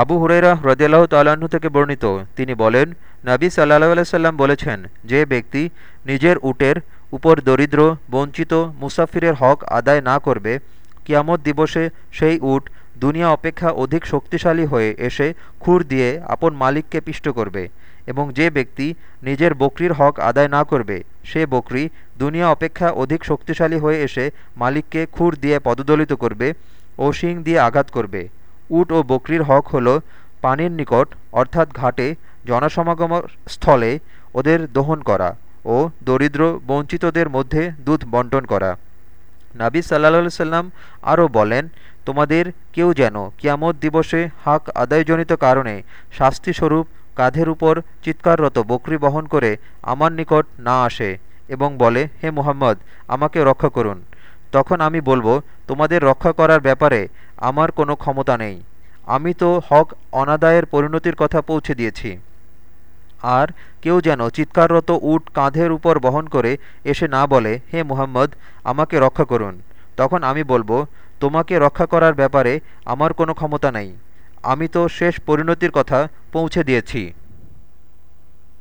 আবু হুরেরা হ্রদিয়াল্লাহ তাল্লাহ্ন থেকে বর্ণিত। তিনি বলেন, নাবী সাল্লাহ সাল্লাম বলেছেন, যে ব্যক্তি নিজের উটের উপর দরিদ্র, বঞ্চিত, মুসাফিরের হক আদায় না করবে, কিয়ামত দিবসে সেই উট দুনিয়া অপেক্ষা অধিক শক্তিশালী হয়ে এসে খুর দিয়ে আপন মালিককে পিষ্ট করবে এবং যে ব্যক্তি নিজের বকরির হক আদায় না করবে, সে বকরি দুনিয়া অপেক্ষা অধিক শক্তিশালী হয়ে এসে মালিককে খুর দিয়ে পদদলিত করবে ও শিং দিয়ে আঘাত করবে। উট ও বকরির হক হল পানির নিকট, অর্থাৎ ঘাটে জনসমাগম স্থলে ওদের দহন করা ও দরিদ্র বঞ্চিতদের মধ্যে দুধ বন্টন করা। নাবি সাল্লা সাল্লাম আরও বলেন, তোমাদের কেউ যেন কিয়ামত দিবসে হাক আদায়জনিত কারণে শাস্তিস্বরূপ কাঁধের উপর চিৎকাররত বকরি বহন করে আমার নিকট না আসে এবং বলে, হে মুহাম্মদ, আমাকে রক্ষা করুন। তখন আমি বলব, তোমাদের রক্ষা করার ব্যাপারে আমার কোনো ক্ষমতা নেই। আমি তো হক অনাদায়ের পরিণতির কথা পৌঁছে দিয়েছি। আর কেউ যেন চিৎকাররত উট কাঁধের উপর বহন করে এসে না বলে, হে মুহাম্মদ, আমাকে রক্ষা করুন। তখন আমি বলব, তোমাকে রক্ষা করার ব্যাপারে আমার কোনো ক্ষমতা নেই। আমি তো শেষ পরিণতির কথা পৌঁছে দিয়েছি।